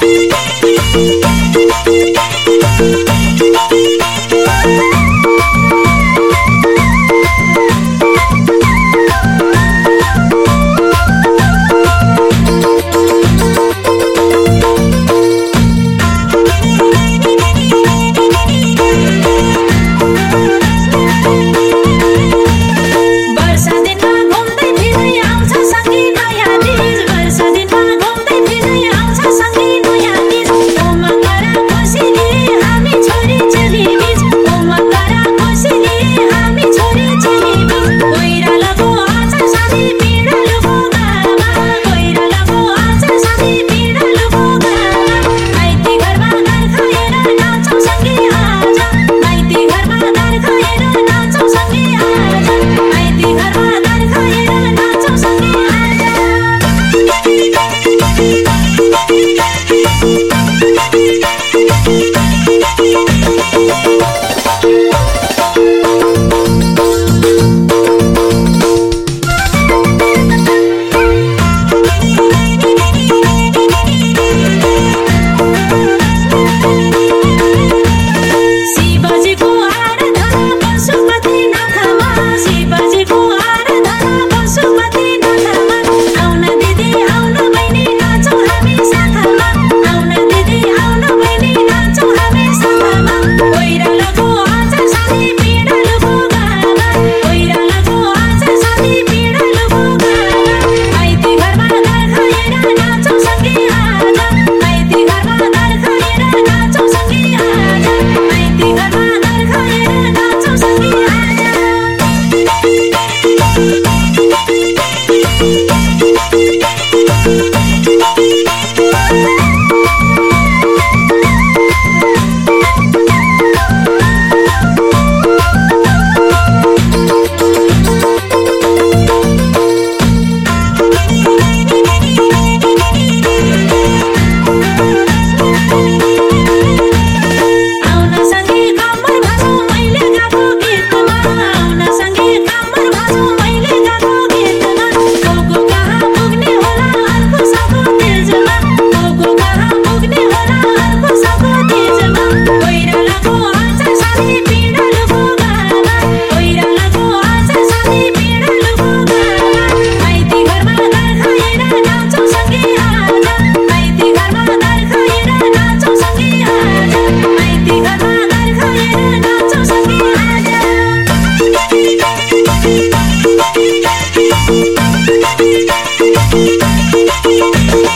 Thank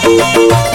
thank you